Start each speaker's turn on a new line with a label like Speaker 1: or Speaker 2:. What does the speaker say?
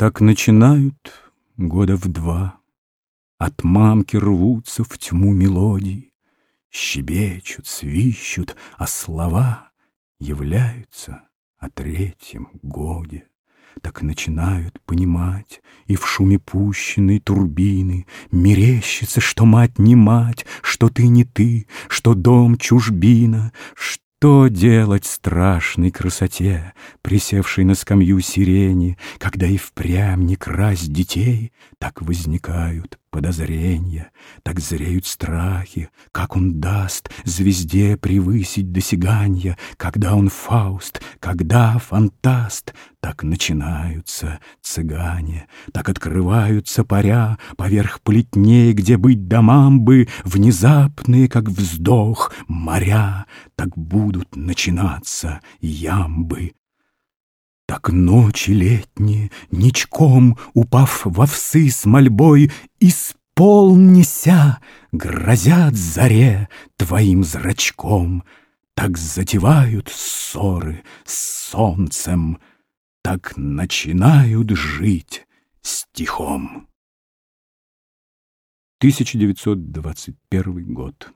Speaker 1: Так начинают года в два, От мамки рвутся в тьму мелодии, Щебечут, свищут, а слова Являются о третьем годе. Так начинают понимать, И в шуме пущенной турбины Мерещится, что мать не мать, Что ты не ты, что дом чужбина, Что что делать страшной красоте, Присевшей на скамью сирени, Когда и впрямь не красть детей, Так возникают подозрения, Так зреют страхи, как он даст Звезде превысить досяганья, Когда он Фауст, когда фантаст, Так начинаются цыгане, Так открываются паря Поверх плетней, где быть домам бы, Внезапные, как вздох, моря, Так будут начинаться ямбы. Так ночи летние, ничком, Упав во всы с мольбой, Исполнися, грозят заре Твоим зрачком. Так затевают ссоры с солнцем, Так начинают жить стихом. 1921 год